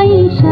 আইসা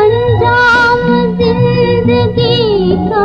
अंजाम जिंदगी का